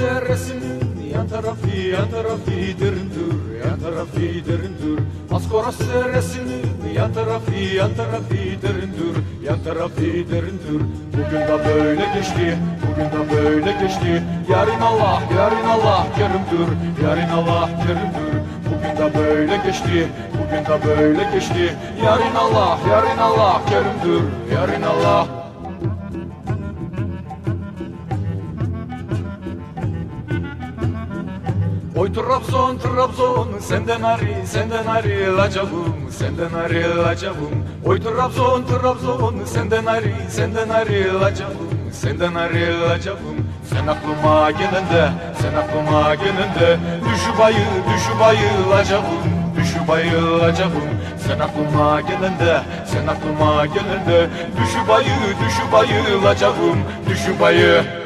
Askoros Deresi'nin yan tarafı yan tarafı derindir yan tarafı derindir Askoros Deresi'nin yan tarafı yan tarafı derindir yan tarafı derindir Bugün de böyle geçti bugün de böyle geçti. Yarın Allah yarın Allah kerimdir yarın Allah kerimdir Bugün de böyle geçti bugün de böyle geçti. Yarın Allah yarın Allah kerimdir yarın Allah Oy Trabzon Trabzon. Senden ari senden ayrılacağım senden ayrılacağım Oy Trabzon Trabzon. Senden ari senden ayrılacağım senden ayrılacağım Sen aklıma gelende sen aklıma gelende Düşü bayı düşü bayılacağım düşü bayılacağım Sen aklıma gelende sen aklıma gelende Düşü bayı düşü bayılacağım düşü bayı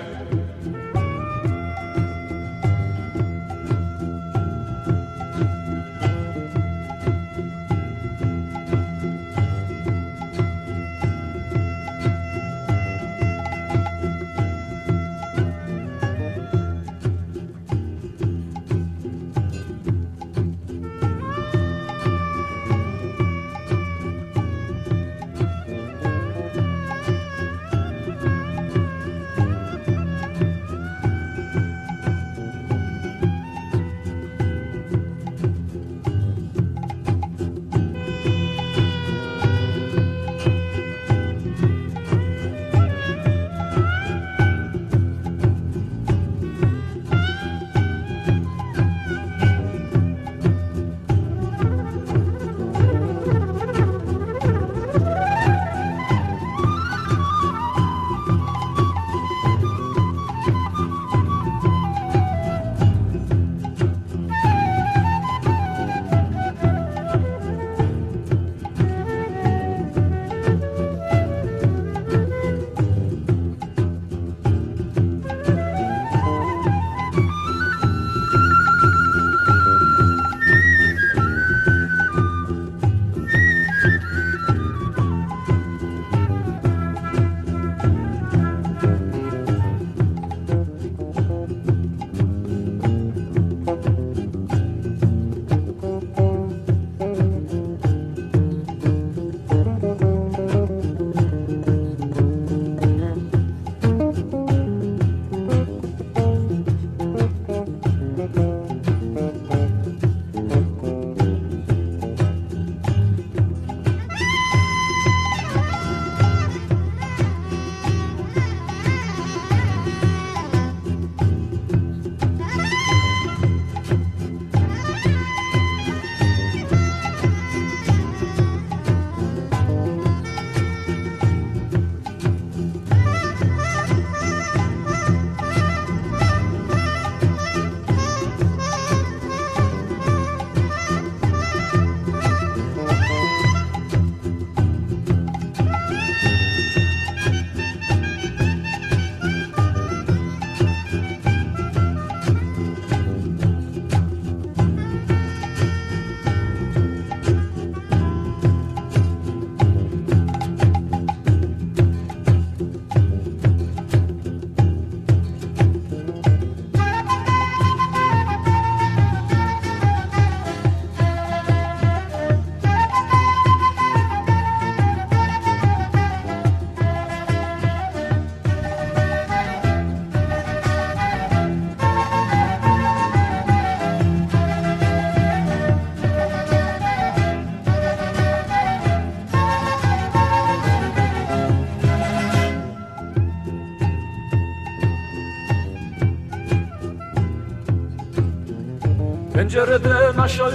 Pencereden aşağı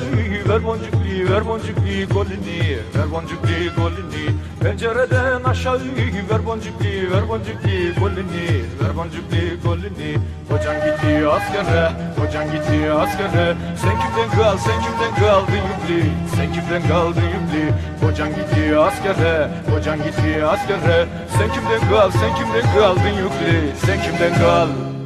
ver boncukli ver boncukli golini ver boncukli golini. Pencereden aşağı ver boncukli ver boncukli golini ver boncukli golini. Kocan gitti askere kocan gitti askere. Sen kimden kal sen kimden kaldın yüklü sen kimden kaldın yüklü Kocan gitti askere kocan gitti askere. Sen kimden kal sen kimden kaldın yüklü sen kimden kal